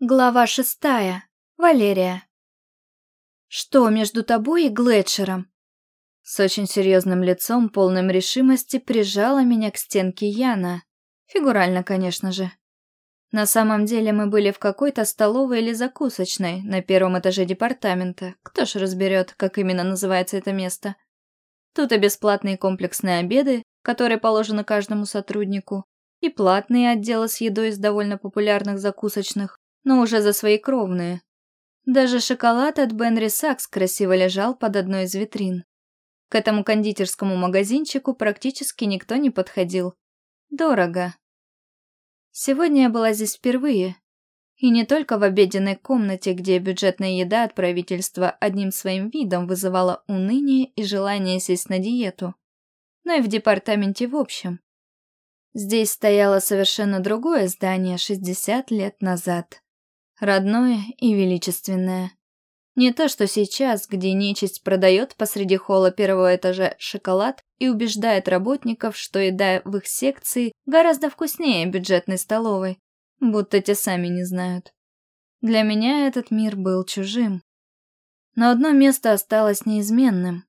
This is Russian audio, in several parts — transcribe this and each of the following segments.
Глава шестая. Валерия. «Что между тобой и Глетчером?» С очень серьезным лицом, полным решимости, прижала меня к стенке Яна. Фигурально, конечно же. На самом деле мы были в какой-то столовой или закусочной на первом этаже департамента. Кто ж разберет, как именно называется это место. Тут и бесплатные комплексные обеды, которые положены каждому сотруднику, и платные отделы с едой из довольно популярных закусочных, но уже за свои кровные. Даже шоколад от Бенри Сакс красиво лежал под одной из витрин. К этому кондитерскому магазинчику практически никто не подходил. Дорого. Сегодня я была здесь впервые. И не только в обеденной комнате, где бюджетная еда от правительства одним своим видом вызывала уныние и желание сесть на диету, но и в департаменте в общем. Здесь стояло совершенно другое здание 60 лет назад родное и величественное. Не то, что сейчас, где нечисть продает посреди холла первого этажа шоколад и убеждает работников, что еда в их секции гораздо вкуснее бюджетной столовой, будто те сами не знают. Для меня этот мир был чужим. Но одно место осталось неизменным.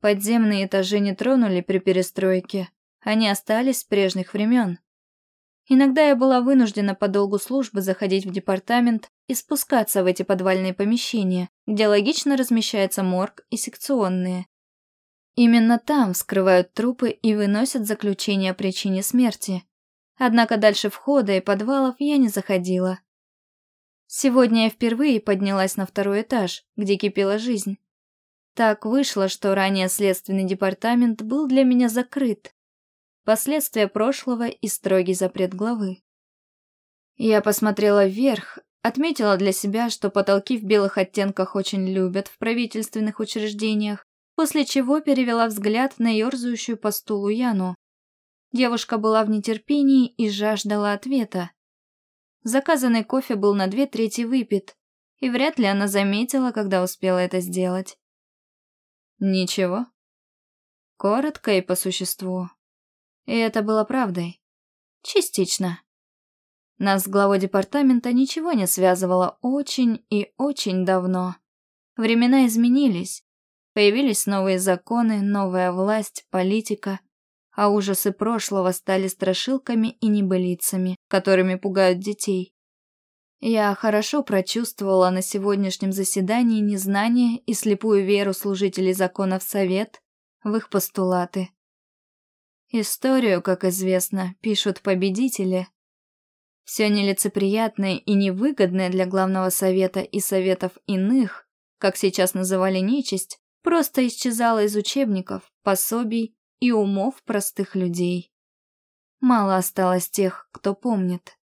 Подземные этажи не тронули при перестройке, они остались с прежних времен. Иногда я была вынуждена по долгу службы заходить в департамент и спускаться в эти подвальные помещения, где логично размещается морг и секционные. Именно там вскрывают трупы и выносят заключение о причине смерти. Однако дальше входа и подвалов я не заходила. Сегодня я впервые поднялась на второй этаж, где кипела жизнь. Так вышло, что ранее следственный департамент был для меня закрыт, последствия прошлого и строгий запрет главы. Я посмотрела вверх, отметила для себя, что потолки в белых оттенках очень любят в правительственных учреждениях, после чего перевела взгляд на ерзающую по стулу Яну. Девушка была в нетерпении и жаждала ответа. Заказанный кофе был на две трети выпит, и вряд ли она заметила, когда успела это сделать. Ничего. Коротко и по существу. И это было правдой. Частично. Нас с главой департамента ничего не связывало очень и очень давно. Времена изменились. Появились новые законы, новая власть, политика, а ужасы прошлого стали страшилками и небылицами, которыми пугают детей. Я хорошо прочувствовала на сегодняшнем заседании незнание и слепую веру служителей закона в совет, в их постулаты. Историю, как известно, пишут победители. Все нелицеприятное и невыгодное для главного совета и советов иных, как сейчас называли нечисть, просто исчезало из учебников, пособий и умов простых людей. Мало осталось тех, кто помнит.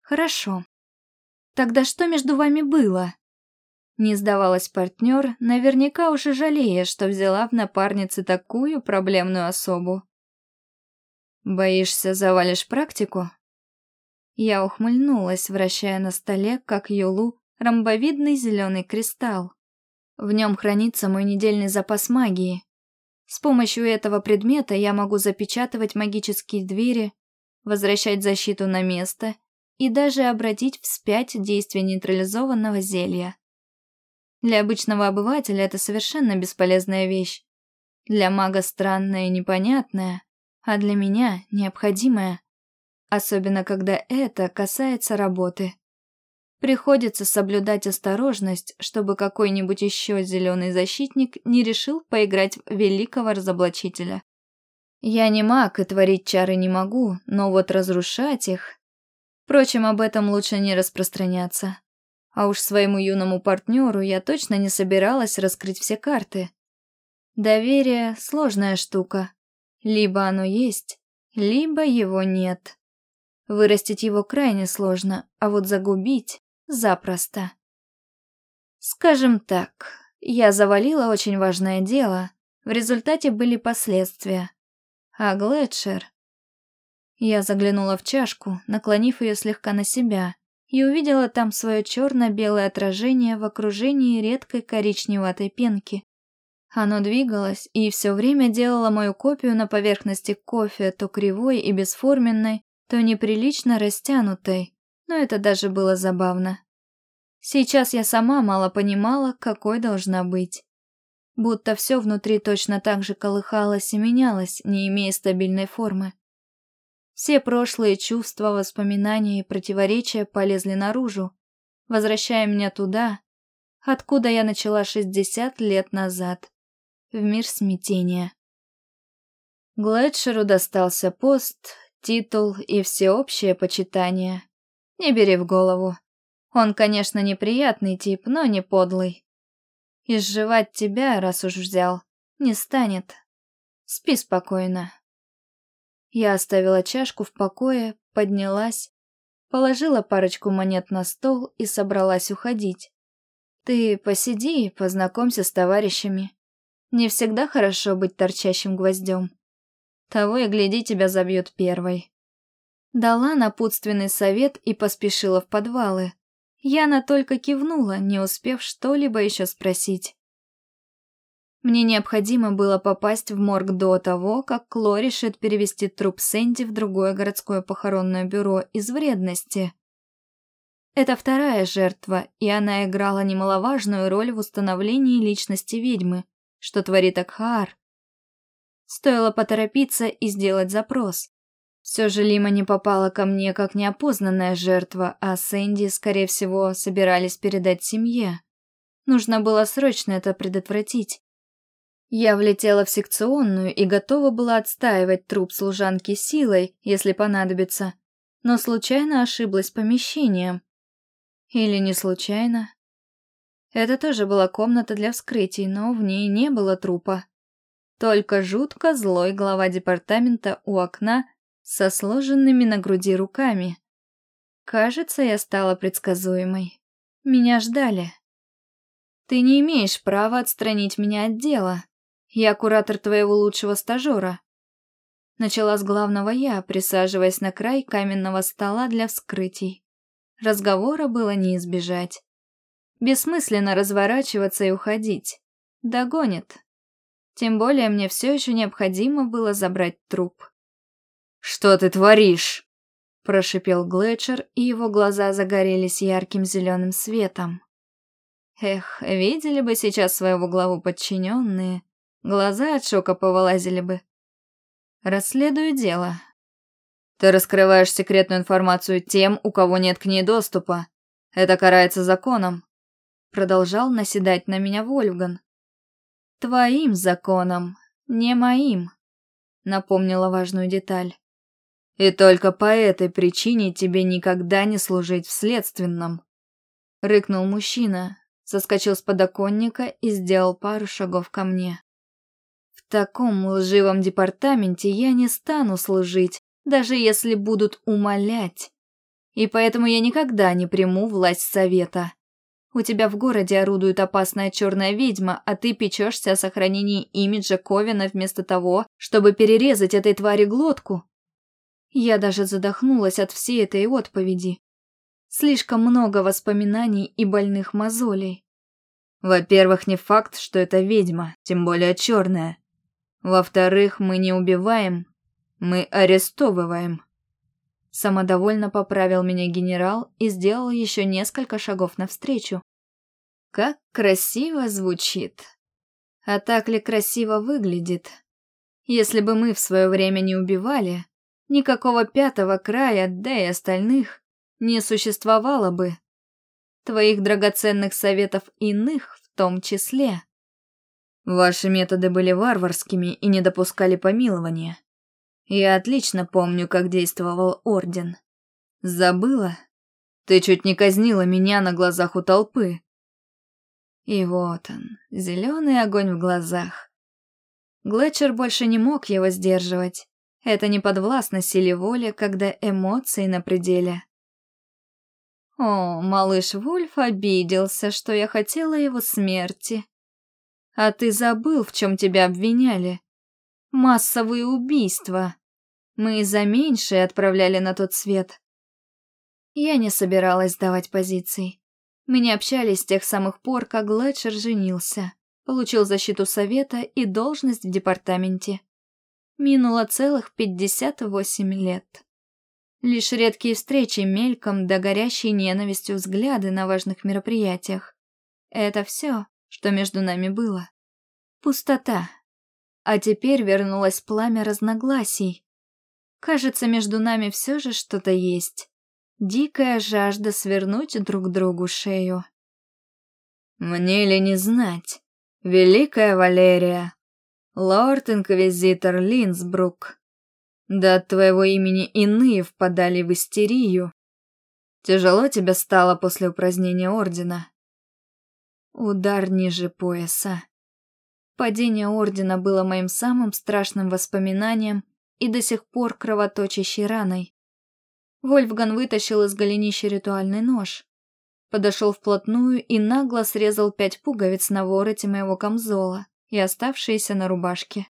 Хорошо. Тогда что между вами было? Не сдавалась партнер, наверняка уже жалея, что взяла в напарницы такую проблемную особу. «Боишься, завалишь практику?» Я ухмыльнулась, вращая на столе, как юлу, ромбовидный зеленый кристалл. В нем хранится мой недельный запас магии. С помощью этого предмета я могу запечатывать магические двери, возвращать защиту на место и даже обратить вспять действие нейтрализованного зелья. Для обычного обывателя это совершенно бесполезная вещь. Для мага странная и непонятная, а для меня необходимая. Особенно, когда это касается работы. Приходится соблюдать осторожность, чтобы какой-нибудь еще зеленый защитник не решил поиграть в великого разоблачителя. Я не маг и творить чары не могу, но вот разрушать их... Впрочем, об этом лучше не распространяться. А уж своему юному партнеру я точно не собиралась раскрыть все карты. Доверие — сложная штука. Либо оно есть, либо его нет. Вырастить его крайне сложно, а вот загубить — запросто. Скажем так, я завалила очень важное дело, в результате были последствия. А Глетшер... Я заглянула в чашку, наклонив ее слегка на себя, и увидела там свое черно-белое отражение в окружении редкой коричневатой пенки. Оно двигалось и все время делало мою копию на поверхности кофе то кривой и бесформенной, то неприлично растянутой, но это даже было забавно. Сейчас я сама мало понимала, какой должна быть. Будто все внутри точно так же колыхалось и менялось, не имея стабильной формы. Все прошлые чувства, воспоминания и противоречия полезли наружу, возвращая меня туда, откуда я начала 60 лет назад, в мир смятения. Глэдшеру достался пост, титул и всеобщее почитание. Не бери в голову. Он, конечно, неприятный тип, но не подлый. Изживать тебя, раз уж взял, не станет. Спи спокойно. Я оставила чашку в покое, поднялась, положила парочку монет на стол и собралась уходить. Ты посиди, познакомься с товарищами. Не всегда хорошо быть торчащим гвоздем. Того и гляди, тебя забьют первой. Дала напутственный совет и поспешила в подвалы. Яна только кивнула, не успев что-либо еще спросить. Мне необходимо было попасть в морг до того, как Кло решит перевести труп Сэнди в другое городское похоронное бюро из вредности. Это вторая жертва, и она играла немаловажную роль в установлении личности ведьмы, что творит Акхаар. Стоило поторопиться и сделать запрос. Все же Лима не попала ко мне как неопознанная жертва, а Сэнди, скорее всего, собирались передать семье. Нужно было срочно это предотвратить. Я влетела в секционную и готова была отстаивать труп служанки силой, если понадобится, но случайно ошиблась помещением. Или не случайно? Это тоже была комната для вскрытий, но в ней не было трупа. Только жутко злой глава департамента у окна со сложенными на груди руками. Кажется, я стала предсказуемой. Меня ждали. Ты не имеешь права отстранить меня от дела. Я куратор твоего лучшего стажера. Начала с главного я, присаживаясь на край каменного стола для вскрытий. Разговора было не избежать. Бессмысленно разворачиваться и уходить. Догонит. Тем более мне все еще необходимо было забрать труп. «Что ты творишь?» Прошипел Глетчер, и его глаза загорелись ярким зеленым светом. Эх, видели бы сейчас своего главу подчиненные, глаза от шока повылазили бы. Расследую дело. Ты раскрываешь секретную информацию тем, у кого нет к ней доступа. Это карается законом. Продолжал наседать на меня Вольфган. Твоим законом, не моим. Напомнила важную деталь. И только по этой причине тебе никогда не служить в следственном. Рыкнул мужчина, соскочил с подоконника и сделал пару шагов ко мне. Таком лживом департаменте я не стану служить, даже если будут умолять. И поэтому я никогда не приму власть совета. У тебя в городе орудует опасная черная ведьма, а ты печешься о сохранении имиджа Ковина вместо того, чтобы перерезать этой твари глотку. Я даже задохнулась от всей этой отповеди. Слишком много воспоминаний и больных мозолей. Во-первых, не факт, что это ведьма, тем более черная. Во-вторых, мы не убиваем, мы арестовываем. Самодовольно поправил меня генерал и сделал еще несколько шагов навстречу. Как красиво звучит. А так ли красиво выглядит? Если бы мы в свое время не убивали, Никакого пятого края, да и остальных, не существовало бы. Твоих драгоценных советов иных в том числе. Ваши методы были варварскими и не допускали помилования. Я отлично помню, как действовал Орден. Забыла? Ты чуть не казнила меня на глазах у толпы. И вот он, зеленый огонь в глазах. Глетчер больше не мог его сдерживать. Это не подвластно силе воли, когда эмоции на пределе. О, малыш Вульф обиделся, что я хотела его смерти. А ты забыл, в чем тебя обвиняли. Массовые убийства. Мы за меньшее отправляли на тот свет. Я не собиралась сдавать позиций. Мы не общались с тех самых пор, как Глетчер женился, получил защиту совета и должность в департаменте. Минуло целых пятьдесят восемь лет. Лишь редкие встречи мельком да горящие ненавистью взгляды на важных мероприятиях. Это все, что между нами было. Пустота. А теперь вернулось пламя разногласий. Кажется, между нами все же что-то есть. Дикая жажда свернуть друг другу шею. Мне ли не знать, Великая Валерия, лорд-инквизитор Линсбрук, да от твоего имени иные впадали в истерию. Тяжело тебе стало после упразднения ордена? Удар ниже пояса. Падение ордена было моим самым страшным воспоминанием и до сих пор кровоточащей раной. Вольфган вытащил из голенища ритуальный нож. Подошел вплотную и нагло срезал пять пуговиц на вороте моего камзола и оставшиеся на рубашке.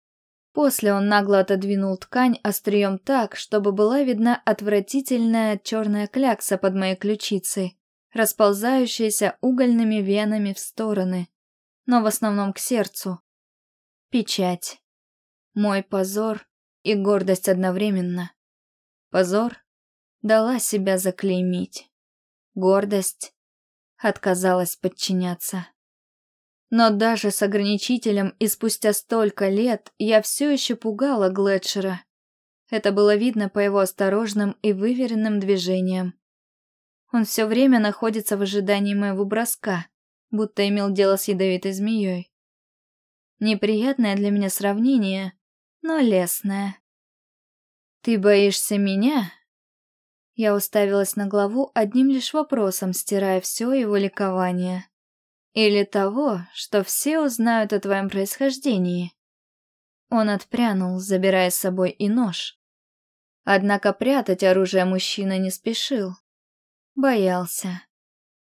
После он нагло отодвинул ткань острием так, чтобы была видна отвратительная черная клякса под моей ключицей, расползающаяся угольными венами в стороны, но в основном к сердцу. Печать. Мой позор и гордость одновременно. Позор дала себя заклеймить. Гордость отказалась подчиняться. Но даже с ограничителем и спустя столько лет я все еще пугала Глетчера. Это было видно по его осторожным и выверенным движениям. Он все время находится в ожидании моего броска, будто имел дело с ядовитой змеей. Неприятное для меня сравнение, но лесное. «Ты боишься меня?» Я уставилась на главу одним лишь вопросом, стирая все его ликование. Или того, что все узнают о твоем происхождении. Он отпрянул, забирая с собой и нож. Однако прятать оружие мужчина не спешил. Боялся.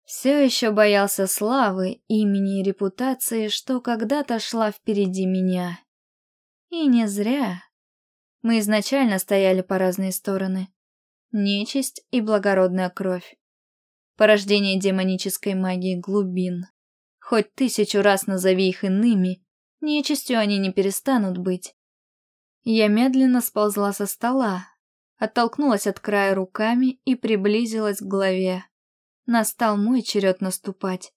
Все еще боялся славы, имени и репутации, что когда-то шла впереди меня. И не зря. Мы изначально стояли по разные стороны. Нечисть и благородная кровь. Порождение демонической магии глубин. Хоть тысячу раз назови их иными, нечистью они не перестанут быть. Я медленно сползла со стола, оттолкнулась от края руками и приблизилась к голове. Настал мой черед наступать.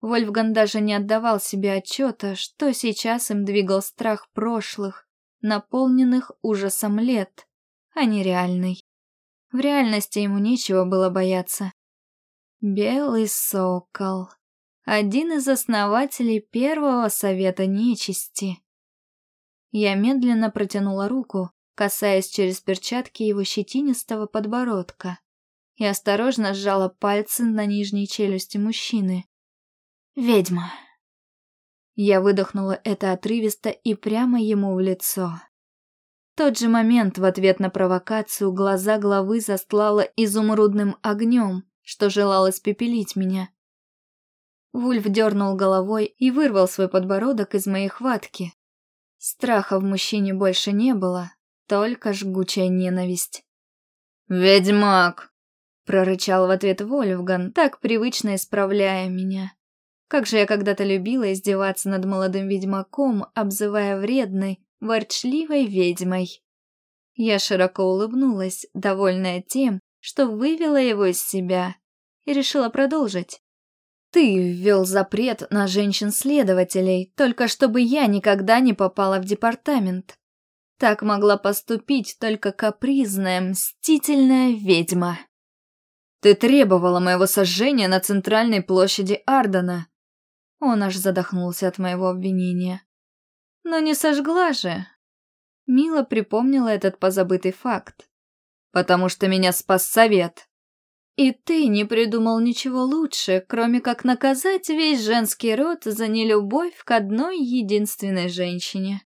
Вольфган даже не отдавал себе отчета, что сейчас им двигал страх прошлых, наполненных ужасом лет, а не реальный. В реальности ему нечего было бояться. Белый сокол один из основателей первого совета нечисти. Я медленно протянула руку, касаясь через перчатки его щетинистого подбородка, и осторожно сжала пальцы на нижней челюсти мужчины. «Ведьма!» Я выдохнула это отрывисто и прямо ему в лицо. В тот же момент в ответ на провокацию глаза главы застлала изумрудным огнем, что желало спепелить меня. Вульф дернул головой и вырвал свой подбородок из моей хватки. Страха в мужчине больше не было, только жгучая ненависть. «Ведьмак!» — прорычал в ответ Вольфган, так привычно исправляя меня. Как же я когда-то любила издеваться над молодым ведьмаком, обзывая вредной, ворчливой ведьмой. Я широко улыбнулась, довольная тем, что вывела его из себя, и решила продолжить. Ты ввел запрет на женщин-следователей, только чтобы я никогда не попала в департамент. Так могла поступить только капризная, мстительная ведьма. Ты требовала моего сожжения на центральной площади Ардена. Он аж задохнулся от моего обвинения. Но не сожгла же. Мила припомнила этот позабытый факт. Потому что меня спас совет. И ты не придумал ничего лучше, кроме как наказать весь женский род за нелюбовь к одной единственной женщине.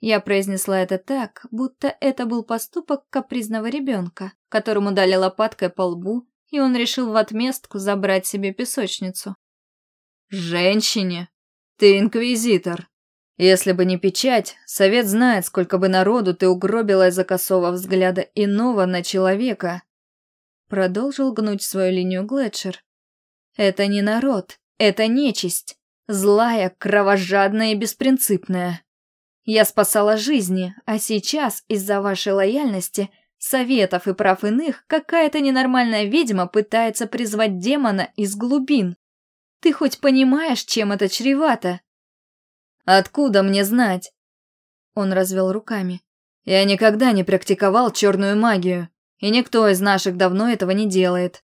Я произнесла это так, будто это был поступок капризного ребенка, которому дали лопаткой по лбу, и он решил в отместку забрать себе песочницу. «Женщине? Ты инквизитор. Если бы не печать, совет знает, сколько бы народу ты угробила из-за косого взгляда иного на человека, Продолжил гнуть свою линию Глетчер. Это не народ, это нечисть. Злая, кровожадная и беспринципная. Я спасала жизни, а сейчас из-за вашей лояльности советов и прав иных какая-то ненормальная ведьма пытается призвать демона из глубин. Ты хоть понимаешь, чем это чревато? Откуда мне знать? Он развел руками. Я никогда не практиковал черную магию, и никто из наших давно этого не делает.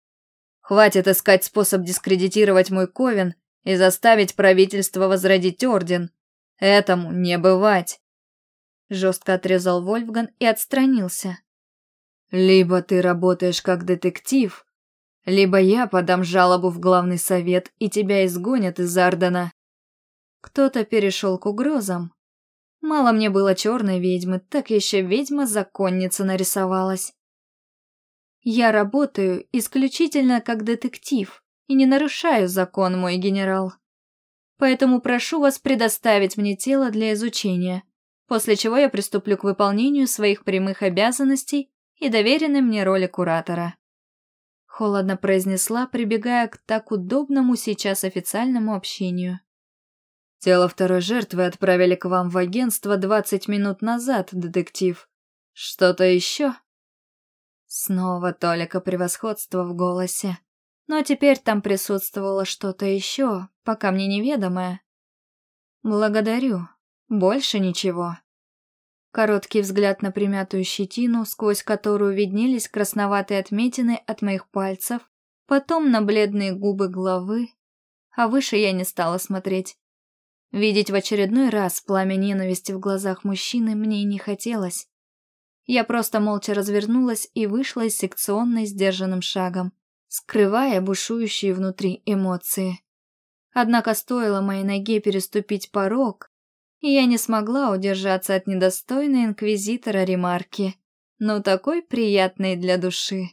Хватит искать способ дискредитировать мой ковен и заставить правительство возродить орден. Этому не бывать. Жестко отрезал Вольфган и отстранился. Либо ты работаешь как детектив, либо я подам жалобу в главный совет и тебя изгонят из Ардена. Кто-то перешел к угрозам. Мало мне было черной ведьмы, так еще ведьма-законница нарисовалась. Я работаю исключительно как детектив и не нарушаю закон, мой генерал. Поэтому прошу вас предоставить мне тело для изучения, после чего я приступлю к выполнению своих прямых обязанностей и доверенной мне роли куратора. Холодно произнесла, прибегая к так удобному сейчас официальному общению. Тело второй жертвы отправили к вам в агентство 20 минут назад, детектив. Что-то еще? Снова толика превосходства в голосе. Но теперь там присутствовало что-то еще, пока мне неведомое. Благодарю. Больше ничего. Короткий взгляд на примятую щетину, сквозь которую виднелись красноватые отметины от моих пальцев, потом на бледные губы главы, а выше я не стала смотреть. Видеть в очередной раз пламя ненависти в глазах мужчины мне не хотелось. Я просто молча развернулась и вышла из секционной сдержанным шагом, скрывая бушующие внутри эмоции. Однако стоило моей ноге переступить порог, и я не смогла удержаться от недостойной инквизитора ремарки, но такой приятной для души.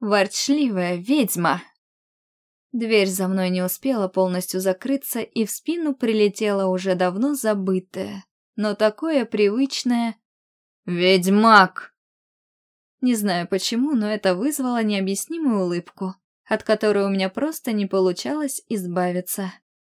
«Ворчливая ведьма!» Дверь за мной не успела полностью закрыться, и в спину прилетело уже давно забытое, но такое привычное «Ведьмак!». Не знаю почему, но это вызвало необъяснимую улыбку, от которой у меня просто не получалось избавиться.